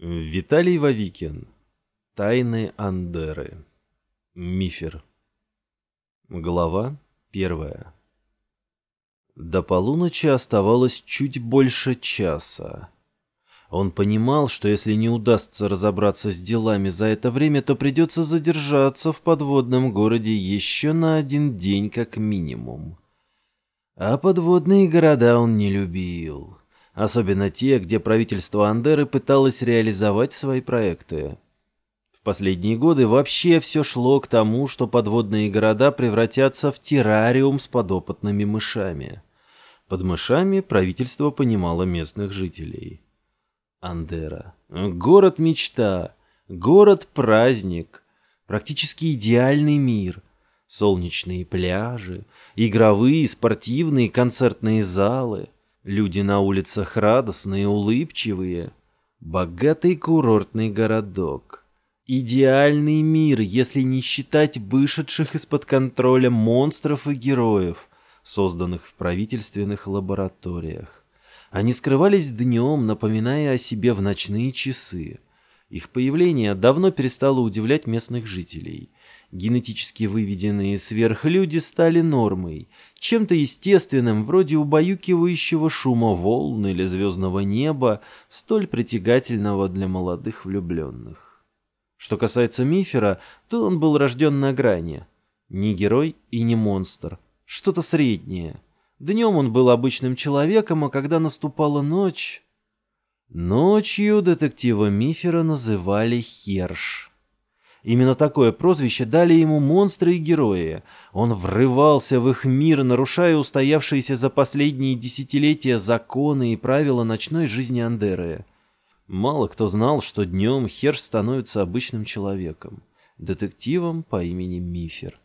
Виталий Вавикин. Тайны Андеры. Мифер. Глава первая. До полуночи оставалось чуть больше часа. Он понимал, что если не удастся разобраться с делами за это время, то придется задержаться в подводном городе еще на один день как минимум. А подводные города он не любил особенно те, где правительство Андеры пыталось реализовать свои проекты. В последние годы вообще все шло к тому, что подводные города превратятся в террариум с подопытными мышами. Под мышами правительство понимало местных жителей. Андера. Город-мечта. Город-праздник. Практически идеальный мир. Солнечные пляжи, игровые, спортивные, концертные залы – Люди на улицах радостные, улыбчивые. Богатый курортный городок. Идеальный мир, если не считать вышедших из-под контроля монстров и героев, созданных в правительственных лабораториях. Они скрывались днем, напоминая о себе в ночные часы. Их появление давно перестало удивлять местных жителей. Генетически выведенные сверхлюди стали нормой, чем-то естественным, вроде убаюкивающего шума волн или звездного неба, столь притягательного для молодых влюбленных. Что касается Мифера, то он был рожден на грани. Не герой и не монстр, что-то среднее. Днем он был обычным человеком, а когда наступала ночь... Ночью детектива Мифера называли Херш. Именно такое прозвище дали ему монстры и герои. Он врывался в их мир, нарушая устоявшиеся за последние десятилетия законы и правила ночной жизни Андеры. Мало кто знал, что днем Херш становится обычным человеком, детективом по имени Мифер.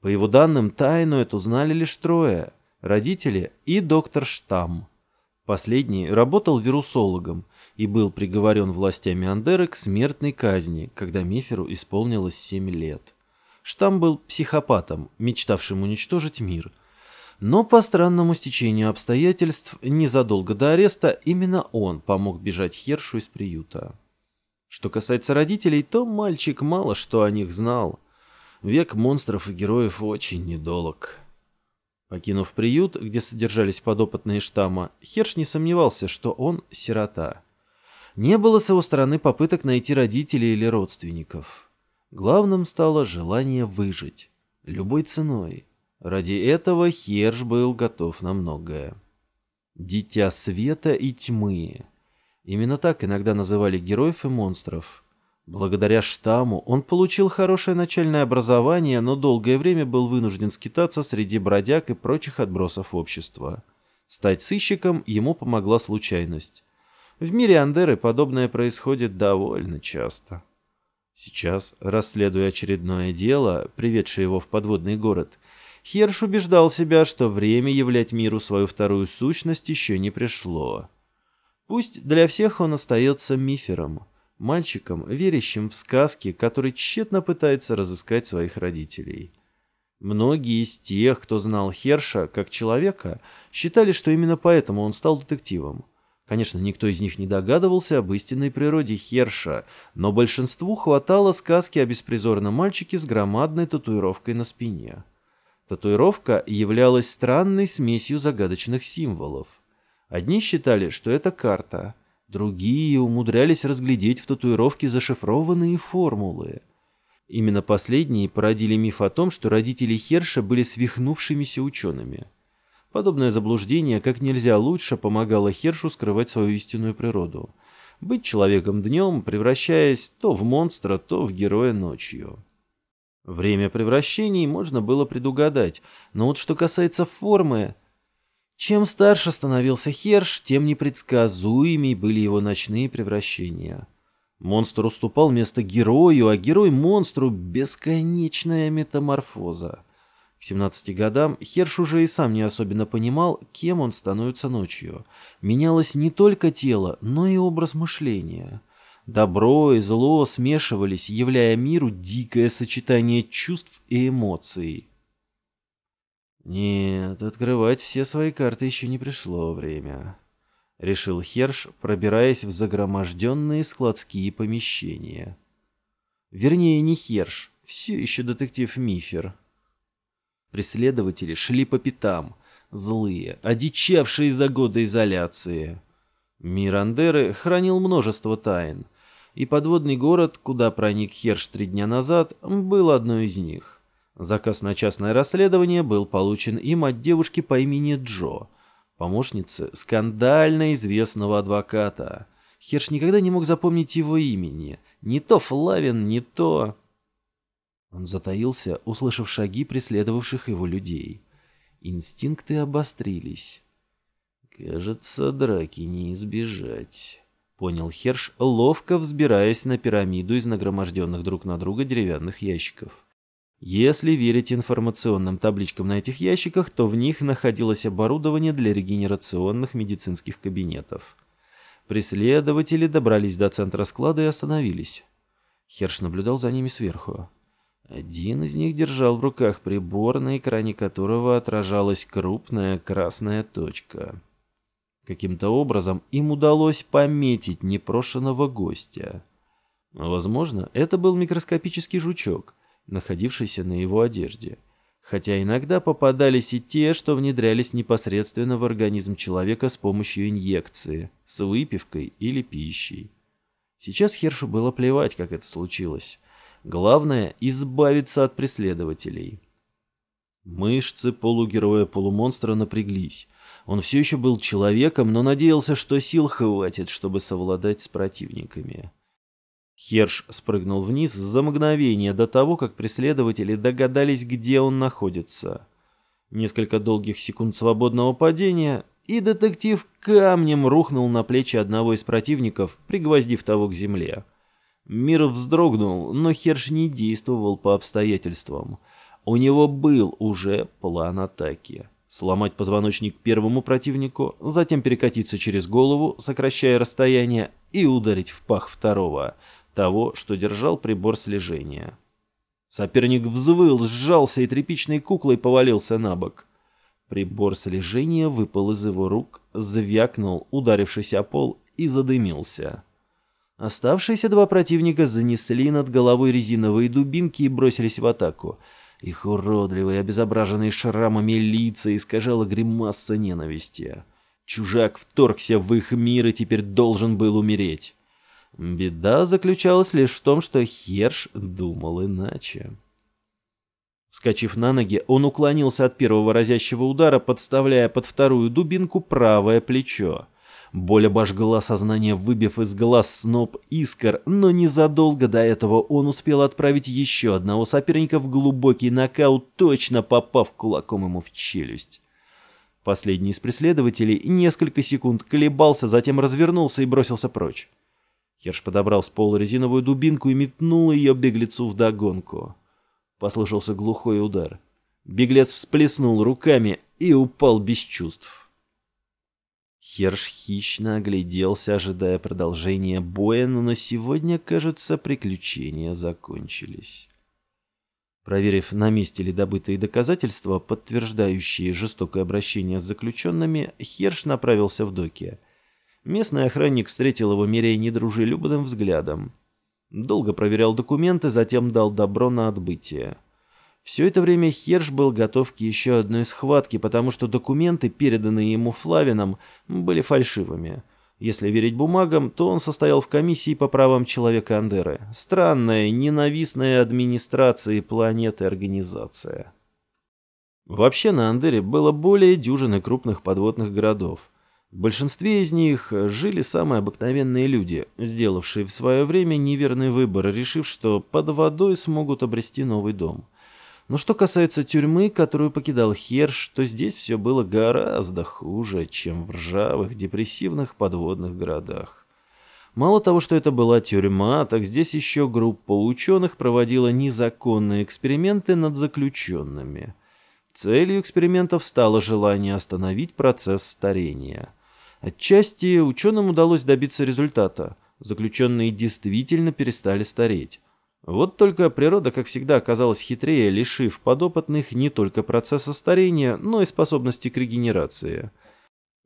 По его данным, тайну эту знали лишь трое – родители и доктор Штамм. Последний работал вирусологом – и был приговорен властями Андеры к смертной казни, когда Миферу исполнилось 7 лет. Штам был психопатом, мечтавшим уничтожить мир. Но по странному стечению обстоятельств, незадолго до ареста, именно он помог бежать Хершу из приюта. Что касается родителей, то мальчик мало что о них знал. Век монстров и героев очень недолг. Покинув приют, где содержались подопытные штамма, Херш не сомневался, что он сирота. Не было с его стороны попыток найти родителей или родственников. Главным стало желание выжить. Любой ценой. Ради этого Херш был готов на многое. «Дитя света и тьмы». Именно так иногда называли героев и монстров. Благодаря штамму он получил хорошее начальное образование, но долгое время был вынужден скитаться среди бродяг и прочих отбросов общества. Стать сыщиком ему помогла случайность. В мире Андеры подобное происходит довольно часто. Сейчас, расследуя очередное дело, приведшее его в подводный город, Херш убеждал себя, что время являть миру свою вторую сущность еще не пришло. Пусть для всех он остается мифером, мальчиком, верящим в сказки, который тщетно пытается разыскать своих родителей. Многие из тех, кто знал Херша как человека, считали, что именно поэтому он стал детективом. Конечно, никто из них не догадывался об истинной природе Херша, но большинству хватало сказки о беспризорном мальчике с громадной татуировкой на спине. Татуировка являлась странной смесью загадочных символов. Одни считали, что это карта, другие умудрялись разглядеть в татуировке зашифрованные формулы. Именно последние породили миф о том, что родители Херша были свихнувшимися учеными – Подобное заблуждение как нельзя лучше помогало Хершу скрывать свою истинную природу. Быть человеком днем, превращаясь то в монстра, то в героя ночью. Время превращений можно было предугадать, но вот что касается формы... Чем старше становился Херш, тем непредсказуемей были его ночные превращения. Монстр уступал место герою, а герой монстру — бесконечная метаморфоза. К 17 годам Херш уже и сам не особенно понимал, кем он становится ночью. Менялось не только тело, но и образ мышления. Добро и зло смешивались, являя миру дикое сочетание чувств и эмоций. Нет, открывать все свои карты еще не пришло время. — решил Херш, пробираясь в загроможденные складские помещения. Вернее, не Херш, все еще детектив Мифер. Преследователи шли по пятам, злые, одичавшие за годы изоляции. Мир Андеры хранил множество тайн, и подводный город, куда проник Херш три дня назад, был одной из них. Заказ на частное расследование был получен им от девушки по имени Джо — помощницы скандально известного адвоката. Херш никогда не мог запомнить его имени. Не то Флавин, не то... Он затаился, услышав шаги преследовавших его людей. Инстинкты обострились. «Кажется, драки не избежать», — понял Херш, ловко взбираясь на пирамиду из нагроможденных друг на друга деревянных ящиков. Если верить информационным табличкам на этих ящиках, то в них находилось оборудование для регенерационных медицинских кабинетов. Преследователи добрались до центра склада и остановились. Херш наблюдал за ними сверху. Один из них держал в руках прибор, на экране которого отражалась крупная красная точка. Каким-то образом им удалось пометить непрошенного гостя. Возможно, это был микроскопический жучок, находившийся на его одежде. Хотя иногда попадались и те, что внедрялись непосредственно в организм человека с помощью инъекции, с выпивкой или пищей. Сейчас Хершу было плевать, как это случилось. Главное — избавиться от преследователей. Мышцы полугероя-полумонстра напряглись. Он все еще был человеком, но надеялся, что сил хватит, чтобы совладать с противниками. Херш спрыгнул вниз за мгновение до того, как преследователи догадались, где он находится. Несколько долгих секунд свободного падения, и детектив камнем рухнул на плечи одного из противников, пригвоздив того к земле. Мир вздрогнул, но Херш не действовал по обстоятельствам. У него был уже план атаки. Сломать позвоночник первому противнику, затем перекатиться через голову, сокращая расстояние, и ударить в пах второго – того, что держал прибор слежения. Соперник взвыл, сжался и тряпичной куклой повалился на бок. Прибор слежения выпал из его рук, звякнул, ударившись о пол, и задымился. Оставшиеся два противника занесли над головой резиновые дубинки и бросились в атаку. Их уродливые, обезображенные шрамами лица искажала гримаса ненависти. Чужак вторгся в их мир и теперь должен был умереть. Беда заключалась лишь в том, что Херш думал иначе. Вскочив на ноги, он уклонился от первого разящего удара, подставляя под вторую дубинку правое плечо. Боль обожгла сознание, выбив из глаз сноп искр, но незадолго до этого он успел отправить еще одного соперника в глубокий нокаут, точно попав кулаком ему в челюсть. Последний из преследователей несколько секунд колебался, затем развернулся и бросился прочь. Херш подобрал с пола резиновую дубинку и метнул ее беглецу вдогонку. Послышался глухой удар. Беглец всплеснул руками и упал без чувств. Херш хищно огляделся, ожидая продолжения боя, но на сегодня, кажется, приключения закончились. Проверив, на месте ли добытые доказательства, подтверждающие жестокое обращение с заключенными, Херш направился в доки. Местный охранник встретил его меряя недружелюбным взглядом. Долго проверял документы, затем дал добро на отбытие. Все это время Херш был готов к еще одной схватке, потому что документы, переданные ему Флавином, были фальшивыми. Если верить бумагам, то он состоял в комиссии по правам человека Андеры. Странная, ненавистная администрации планеты организация. Вообще на Андере было более дюжины крупных подводных городов. В большинстве из них жили самые обыкновенные люди, сделавшие в свое время неверный выбор, решив, что под водой смогут обрести новый дом. Но что касается тюрьмы, которую покидал Херш, то здесь все было гораздо хуже, чем в ржавых, депрессивных подводных городах. Мало того, что это была тюрьма, так здесь еще группа ученых проводила незаконные эксперименты над заключенными. Целью экспериментов стало желание остановить процесс старения – Отчасти ученым удалось добиться результата. Заключенные действительно перестали стареть. Вот только природа, как всегда, оказалась хитрее, лишив подопытных не только процесса старения, но и способности к регенерации.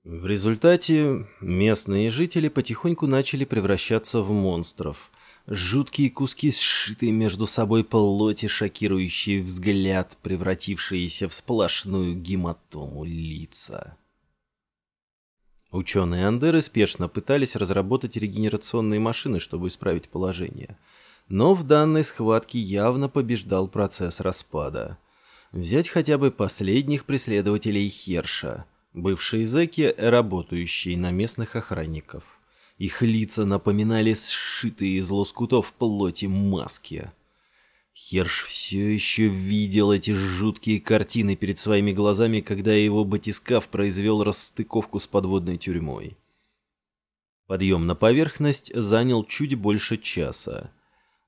В результате местные жители потихоньку начали превращаться в монстров. Жуткие куски сшитые между собой плоти, шокирующий взгляд, превратившиеся в сплошную гематому лица. Ученые Андеры спешно пытались разработать регенерационные машины, чтобы исправить положение. Но в данной схватке явно побеждал процесс распада. Взять хотя бы последних преследователей Херша, бывшие зэки, работающие на местных охранников. Их лица напоминали сшитые из лоскутов плоти маски. Херш все еще видел эти жуткие картины перед своими глазами, когда его батискаф произвел расстыковку с подводной тюрьмой. Подъем на поверхность занял чуть больше часа.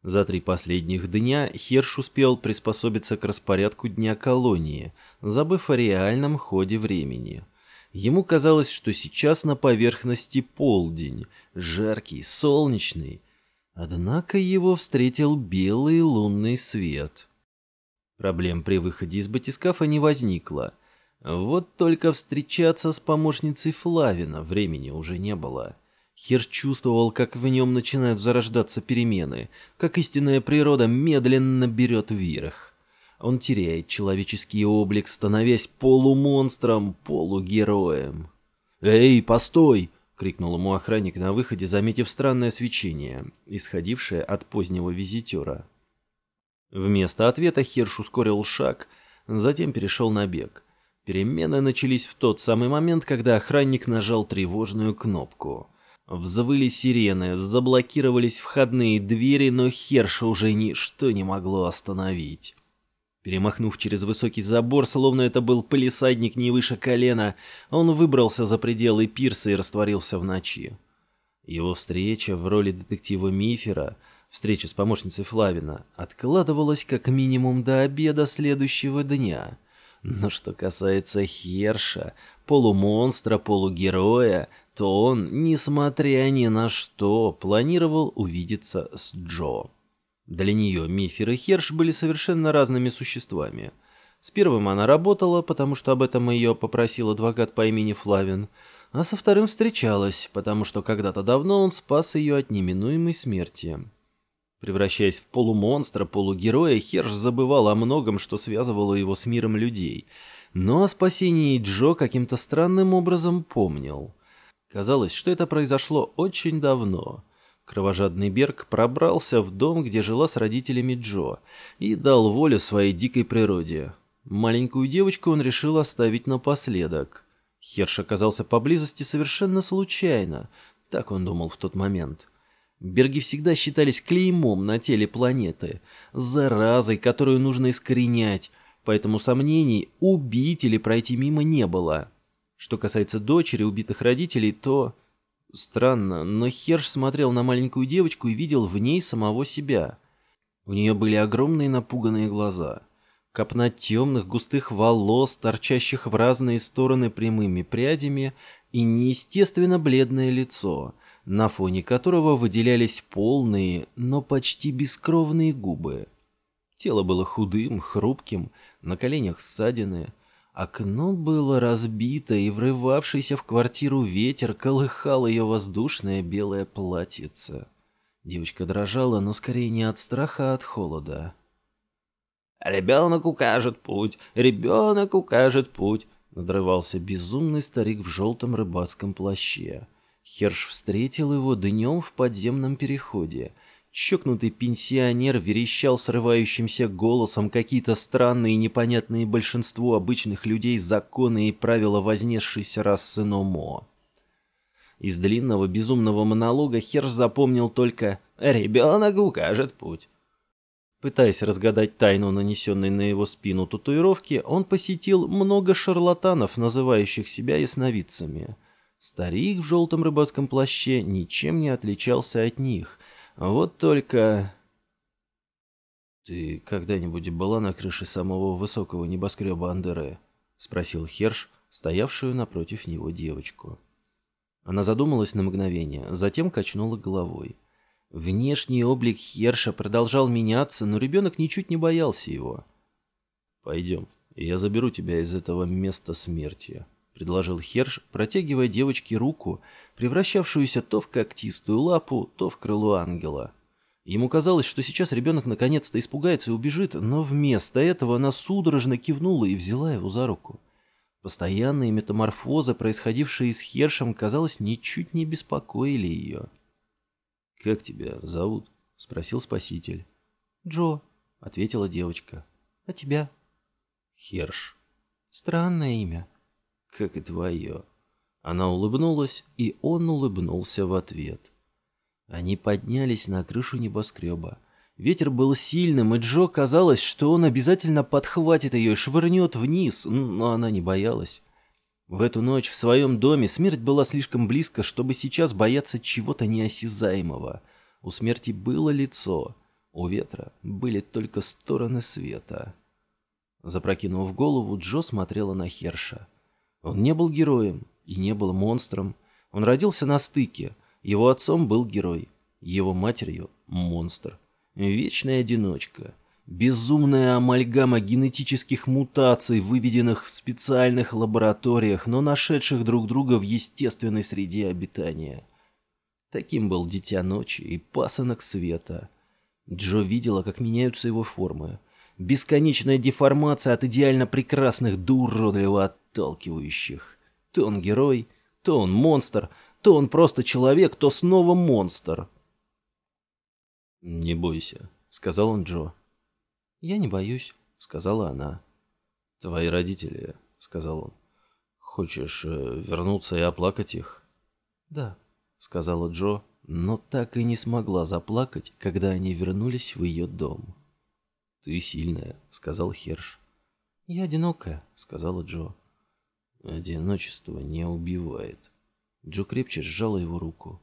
За три последних дня Херш успел приспособиться к распорядку дня колонии, забыв о реальном ходе времени. Ему казалось, что сейчас на поверхности полдень, жаркий, солнечный, Однако его встретил белый лунный свет. Проблем при выходе из батискафа не возникло. Вот только встречаться с помощницей Флавина времени уже не было. Хер чувствовал, как в нем начинают зарождаться перемены, как истинная природа медленно берет вверх. Он теряет человеческий облик, становясь полумонстром, полугероем. «Эй, постой!» — крикнул ему охранник на выходе, заметив странное свечение, исходившее от позднего визитера. Вместо ответа Херш ускорил шаг, затем перешел на бег. Перемены начались в тот самый момент, когда охранник нажал тревожную кнопку. Взвыли сирены, заблокировались входные двери, но Херша уже ничто не могло остановить. Перемахнув через высокий забор, словно это был полисадник не выше колена, он выбрался за пределы пирса и растворился в ночи. Его встреча в роли детектива Мифера, встреча с помощницей Флавина, откладывалась как минимум до обеда следующего дня. Но что касается Херша, полумонстра, полугероя, то он, несмотря ни на что, планировал увидеться с Джо. Для нее Мифер и Херш были совершенно разными существами. С первым она работала, потому что об этом ее попросил адвокат по имени Флавин, а со вторым встречалась, потому что когда-то давно он спас ее от неминуемой смерти. Превращаясь в полумонстра, полугероя, Херш забывал о многом, что связывало его с миром людей. Но о спасении Джо каким-то странным образом помнил. Казалось, что это произошло очень давно — Кровожадный Берг пробрался в дом, где жила с родителями Джо, и дал волю своей дикой природе. Маленькую девочку он решил оставить напоследок. Херш оказался поблизости совершенно случайно, так он думал в тот момент. Берги всегда считались клеймом на теле планеты, заразой, которую нужно искоренять, поэтому сомнений, убить или пройти мимо не было. Что касается дочери убитых родителей, то... Странно, но Херш смотрел на маленькую девочку и видел в ней самого себя. У нее были огромные напуганные глаза. Копна темных густых волос, торчащих в разные стороны прямыми прядями, и неестественно бледное лицо, на фоне которого выделялись полные, но почти бескровные губы. Тело было худым, хрупким, на коленях ссадины – Окно было разбито, и врывавшийся в квартиру ветер колыхал ее воздушное белое платьице. Девочка дрожала, но скорее не от страха, а от холода. «Ребенок укажет путь! Ребенок укажет путь!» Надрывался безумный старик в желтом рыбацком плаще. Херш встретил его днем в подземном переходе — Чокнутый пенсионер верещал срывающимся голосом какие-то странные и непонятные большинству обычных людей законы и правила вознесшейся расы Номо. Из длинного безумного монолога Херш запомнил только «Ребенок укажет путь». Пытаясь разгадать тайну нанесенной на его спину татуировки, он посетил много шарлатанов, называющих себя ясновидцами. Старик в желтом рыбацком плаще ничем не отличался от них – вот только... «Ты когда-нибудь была на крыше самого высокого небоскреба Андере?» — спросил Херш, стоявшую напротив него девочку. Она задумалась на мгновение, затем качнула головой. Внешний облик Херша продолжал меняться, но ребенок ничуть не боялся его. «Пойдем, я заберу тебя из этого места смерти», — предложил Херш, протягивая девочке руку, превращавшуюся то в когтистую лапу, то в крыло ангела. Ему казалось, что сейчас ребенок наконец-то испугается и убежит, но вместо этого она судорожно кивнула и взяла его за руку. Постоянные метаморфозы, происходившие с Хершем, казалось, ничуть не беспокоили ее. «Как тебя зовут?» — спросил спаситель. «Джо», — ответила девочка. «А тебя?» «Херш». «Странное имя». «Как и твое». Она улыбнулась, и он улыбнулся в ответ. Они поднялись на крышу небоскреба. Ветер был сильным, и Джо казалось, что он обязательно подхватит ее и швырнет вниз, но она не боялась. В эту ночь в своем доме смерть была слишком близко, чтобы сейчас бояться чего-то неосязаемого. У смерти было лицо, у ветра были только стороны света. Запрокинув голову, Джо смотрела на Херша. Он не был героем и не был монстром. Он родился на стыке. Его отцом был герой, его матерью — монстр. Вечная одиночка. Безумная амальгама генетических мутаций, выведенных в специальных лабораториях, но нашедших друг друга в естественной среде обитания. Таким был Дитя Ночи и Пасынок Света. Джо видела, как меняются его формы. Бесконечная деформация от идеально прекрасных до уродливо отталкивающих. То он герой, то он монстр, то он просто человек, то снова монстр. «Не бойся», — сказал он Джо. «Я не боюсь», — сказала она. «Твои родители», — сказал он. «Хочешь э, вернуться и оплакать их?» «Да», — сказала Джо, но так и не смогла заплакать, когда они вернулись в ее дом. «Ты сильная», — сказал Херш. «Я одинокая», — сказала Джо. «Одиночество не убивает». Джо крепче сжала его руку.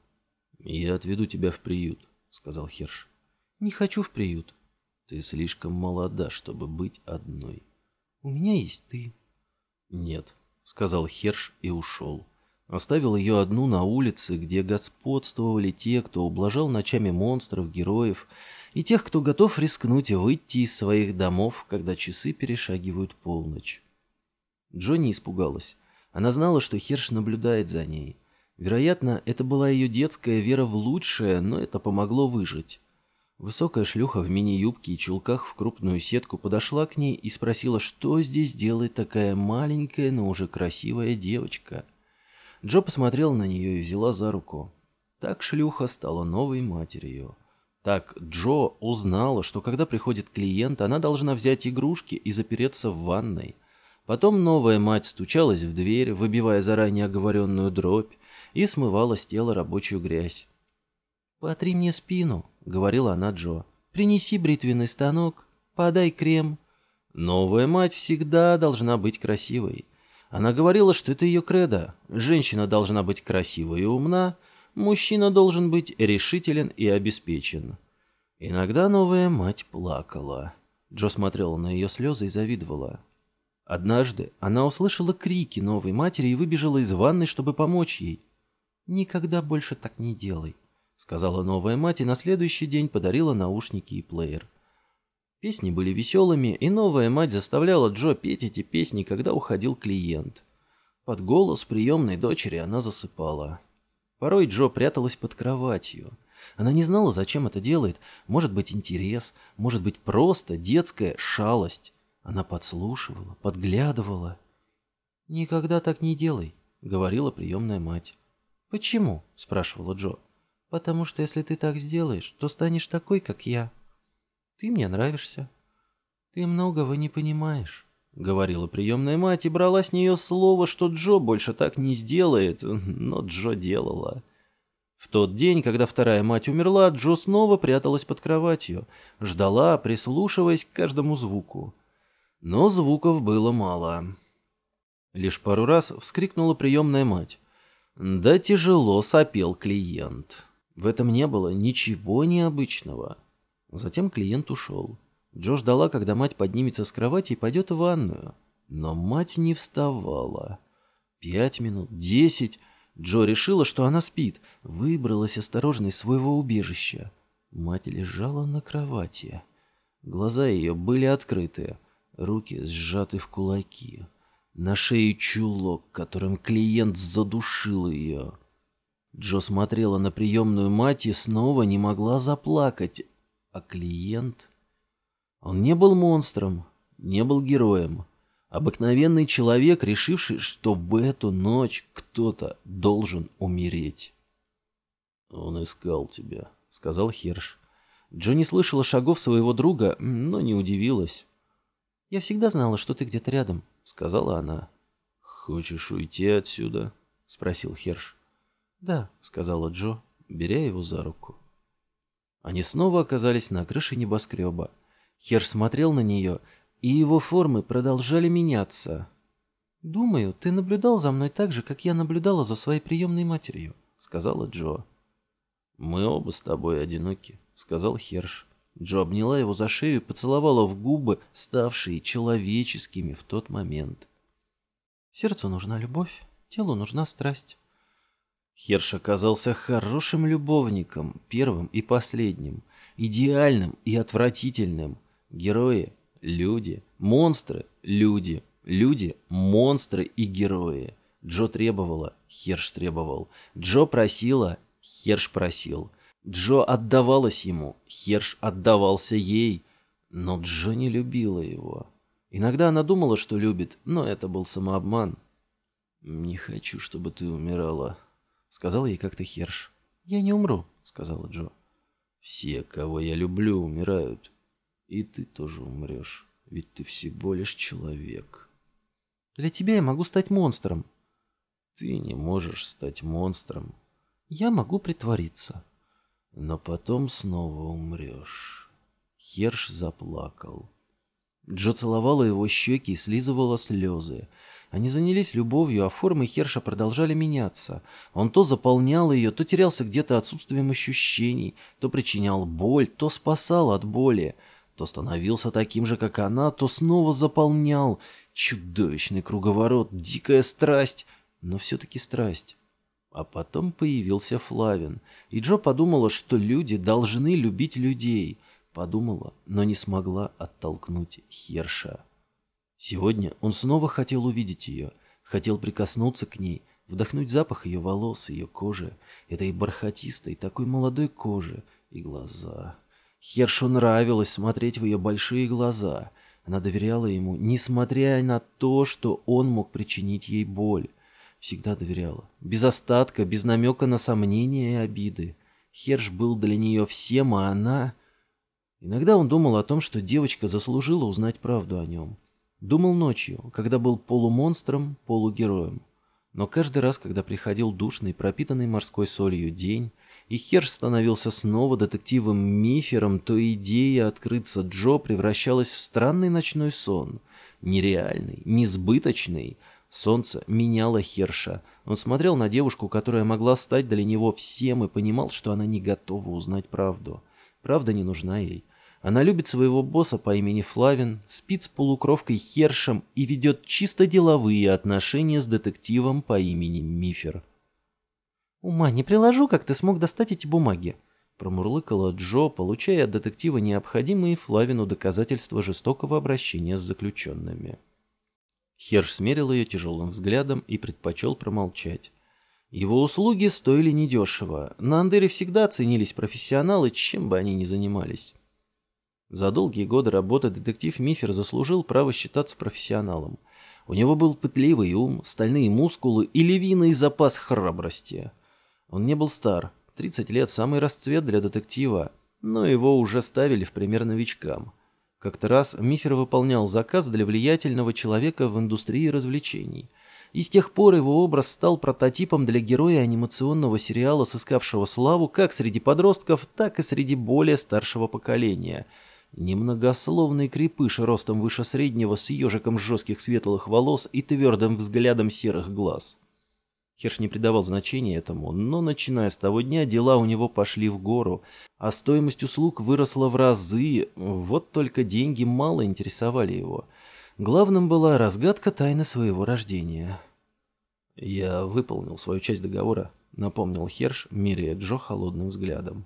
«Я отведу тебя в приют», — сказал Херш. Не хочу в приют. Ты слишком молода, чтобы быть одной. У меня есть ты. Нет, сказал Херш и ушел. Оставил ее одну на улице, где господствовали те, кто ублажал ночами монстров, героев, и тех, кто готов рискнуть выйти из своих домов, когда часы перешагивают полночь. Джонни испугалась. Она знала, что Херш наблюдает за ней. Вероятно, это была ее детская вера в лучшее, но это помогло выжить. Высокая шлюха в мини-юбке и чулках в крупную сетку подошла к ней и спросила, что здесь делает такая маленькая, но уже красивая девочка. Джо посмотрел на нее и взяла за руку. Так шлюха стала новой матерью. Так Джо узнала, что когда приходит клиент, она должна взять игрушки и запереться в ванной. Потом новая мать стучалась в дверь, выбивая заранее оговоренную дробь, и смывала с тела рабочую грязь. «Потри мне спину», — говорила она Джо. «Принеси бритвенный станок, подай крем». Новая мать всегда должна быть красивой. Она говорила, что это ее кредо. Женщина должна быть красива и умна, мужчина должен быть решителен и обеспечен. Иногда новая мать плакала. Джо смотрела на ее слезы и завидовала. Однажды она услышала крики новой матери и выбежала из ванной, чтобы помочь ей. «Никогда больше так не делай», сказала новая мать и на следующий день подарила наушники и плеер. Песни были веселыми, и новая мать заставляла Джо петь эти песни, когда уходил клиент. Под голос приемной дочери она засыпала. Порой Джо пряталась под кроватью. Она не знала, зачем это делает. Может быть, интерес, может быть, просто детская шалость. Она подслушивала, подглядывала. «Никогда так не делай», — говорила приемная мать. «Почему?» — спрашивала Джо. Потому что если ты так сделаешь, то станешь такой, как я. Ты мне нравишься. Ты многого не понимаешь. — говорила приемная мать и брала с нее слово, что Джо больше так не сделает, но Джо делала. В тот день, когда вторая мать умерла, Джо снова пряталась под кроватью, ждала, прислушиваясь к каждому звуку. Но звуков было мало. Лишь пару раз вскрикнула приемная мать. Да тяжело сопел клиент. В этом не было ничего необычного. Затем клиент ушел. Джо ждала, когда мать поднимется с кровати и пойдет в ванную. Но мать не вставала. Пять минут, десять. Джо решила, что она спит. Выбралась осторожно из своего убежища. Мать лежала на кровати. Глаза ее были открыты, руки сжаты в кулаки. На шее чулок, которым клиент задушил ее. Джо смотрела на приемную мать и снова не могла заплакать. А клиент... Он не был монстром, не был героем. Обыкновенный человек, решивший, что в эту ночь кто-то должен умереть. «Он искал тебя», — сказал Херш. Не слышала шагов своего друга, но не удивилась. «Я всегда знала, что ты где-то рядом», — сказала она. «Хочешь уйти отсюда?» — спросил Херш. «Да», — сказала Джо, беря его за руку. Они снова оказались на крыше небоскреба. Херш смотрел на нее, и его формы продолжали меняться. «Думаю, ты наблюдал за мной так же, как я наблюдала за своей приемной матерью», — сказала Джо. «Мы оба с тобой одиноки», — сказал Херш. Джо обняла его за шею и поцеловала в губы, ставшие человеческими в тот момент. «Сердцу нужна любовь, телу нужна страсть». Херш оказался хорошим любовником, первым и последним, идеальным и отвратительным. Герои — люди, монстры — люди, люди — монстры и герои. Джо требовала, Херш требовал. Джо просила, Херш просил. Джо отдавалась ему, Херш отдавался ей, но Джо не любила его. Иногда она думала, что любит, но это был самообман. «Не хочу, чтобы ты умирала», — сказал ей как-то Херш. «Я не умру», — сказала Джо. «Все, кого я люблю, умирают. И ты тоже умрешь, ведь ты всего лишь человек». «Для тебя я могу стать монстром». «Ты не можешь стать монстром». «Я могу притвориться». Но потом снова умрешь. Херш заплакал. Джо целовала его щеки и слизывала слезы. Они занялись любовью, а формы Херша продолжали меняться. Он то заполнял ее, то терялся где-то отсутствием ощущений, то причинял боль, то спасал от боли, то становился таким же, как она, то снова заполнял. Чудовищный круговорот, дикая страсть, но все-таки страсть. А потом появился Флавин, и Джо подумала, что люди должны любить людей. Подумала, но не смогла оттолкнуть Херша. Сегодня он снова хотел увидеть ее, хотел прикоснуться к ней, вдохнуть запах ее волос, ее кожи, этой бархатистой, такой молодой кожи и глаза. Хершу нравилось смотреть в ее большие глаза. Она доверяла ему, несмотря на то, что он мог причинить ей боль. Всегда доверяла. Без остатка, без намека на сомнения и обиды. Херш был для нее всем, а она... Иногда он думал о том, что девочка заслужила узнать правду о нем. Думал ночью, когда был полумонстром, полугероем. Но каждый раз, когда приходил душный, пропитанный морской солью день, и Херш становился снова детективом-мифером, то идея открыться Джо превращалась в странный ночной сон. Нереальный, несбыточный, Солнце меняло Херша. Он смотрел на девушку, которая могла стать для него всем, и понимал, что она не готова узнать правду. Правда не нужна ей. Она любит своего босса по имени Флавин, спит с полукровкой Хершем и ведет чисто деловые отношения с детективом по имени Мифер. «Ума не приложу, как ты смог достать эти бумаги», промурлыкала Джо, получая от детектива необходимые Флавину доказательства жестокого обращения с заключенными. Херш смерил ее тяжелым взглядом и предпочел промолчать. Его услуги стоили недешево. На Андере всегда ценились профессионалы, чем бы они ни занимались. За долгие годы работы детектив Мифер заслужил право считаться профессионалом. У него был пытливый ум, стальные мускулы и львиный запас храбрости. Он не был стар, 30 лет – самый расцвет для детектива, но его уже ставили в пример новичкам – как-то раз Мифер выполнял заказ для влиятельного человека в индустрии развлечений. И с тех пор его образ стал прототипом для героя анимационного сериала, сыскавшего славу как среди подростков, так и среди более старшего поколения. Немногословный крепыш ростом выше среднего с ежиком жестких светлых волос и твердым взглядом серых глаз. Херш не придавал значения этому, но начиная с того дня дела у него пошли в гору, а стоимость услуг выросла в разы, вот только деньги мало интересовали его. Главным была разгадка тайны своего рождения. «Я выполнил свою часть договора», — напомнил Херш, меряя Джо холодным взглядом.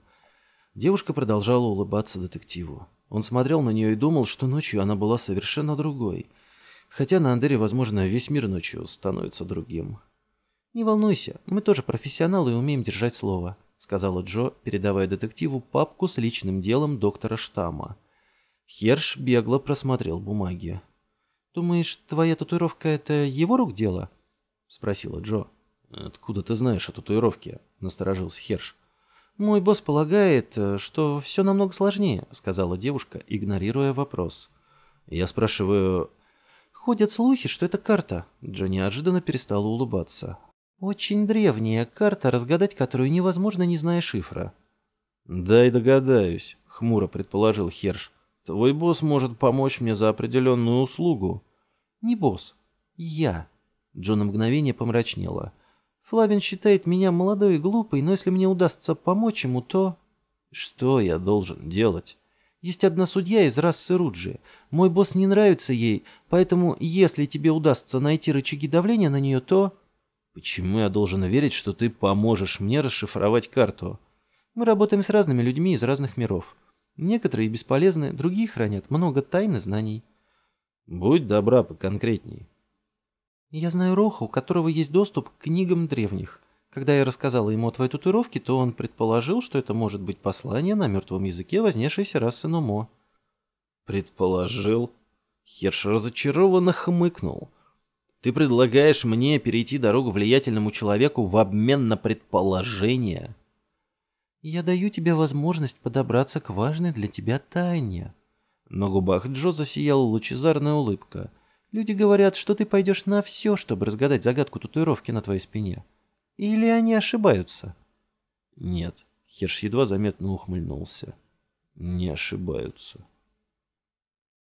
Девушка продолжала улыбаться детективу. Он смотрел на нее и думал, что ночью она была совершенно другой — Хотя на Андере, возможно, весь мир ночью становится другим. «Не волнуйся, мы тоже профессионалы и умеем держать слово», сказала Джо, передавая детективу папку с личным делом доктора Штамма. Херш бегло просмотрел бумаги. «Думаешь, твоя татуировка — это его рук дело?» — спросила Джо. «Откуда ты знаешь о татуировке?» — насторожился Херш. «Мой босс полагает, что все намного сложнее», — сказала девушка, игнорируя вопрос. «Я спрашиваю...» «Ходят слухи, что это карта». Джо неожиданно перестала улыбаться. «Очень древняя карта, разгадать которую невозможно, не зная шифра». «Дай догадаюсь», — хмуро предположил Херш. «Твой босс может помочь мне за определенную услугу». «Не босс. Я». Джо на мгновение помрачнела. «Флавин считает меня молодой и глупой, но если мне удастся помочь ему, то...» «Что я должен делать?» Есть одна судья из расы Руджи. Мой босс не нравится ей, поэтому если тебе удастся найти рычаги давления на нее, то...» «Почему я должен верить, что ты поможешь мне расшифровать карту?» «Мы работаем с разными людьми из разных миров. Некоторые бесполезны, другие хранят много тайн и знаний». «Будь добра, поконкретней». «Я знаю Роха, у которого есть доступ к книгам древних. Когда я рассказала ему о твоей татуировке, то он предположил, что это может быть послание на мертвом языке вознесшейся расы Номо. «Предположил?» Херш разочарованно хмыкнул. «Ты предлагаешь мне перейти дорогу влиятельному человеку в обмен на предположение?» «Я даю тебе возможность подобраться к важной для тебя тайне». На губах Джо засияла лучезарная улыбка. «Люди говорят, что ты пойдешь на все, чтобы разгадать загадку татуировки на твоей спине». Или они ошибаются? Нет. Херш едва заметно ухмыльнулся. Не ошибаются.